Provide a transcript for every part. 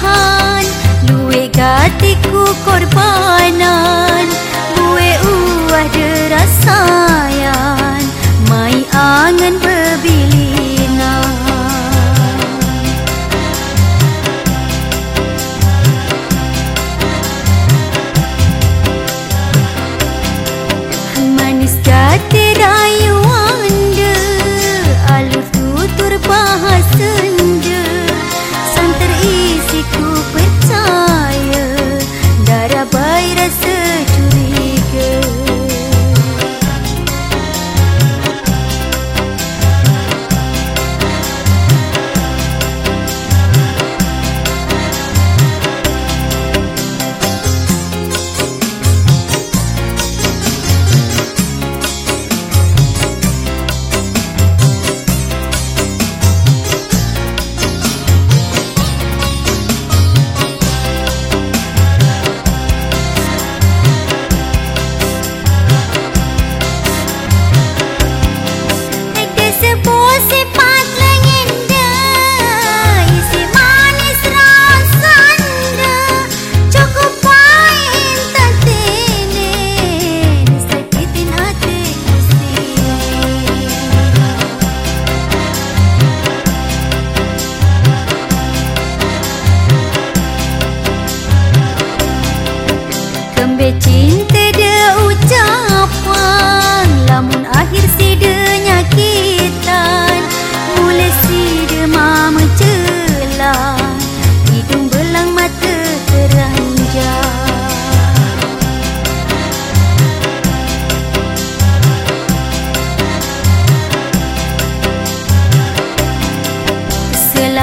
哈。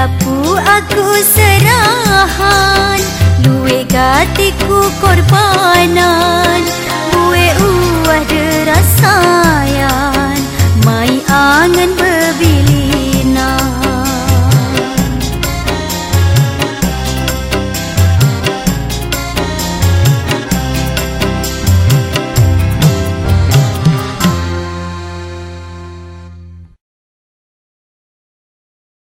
Sapu aku serahan Lue gatiku korbanan. Bue uah deras sayang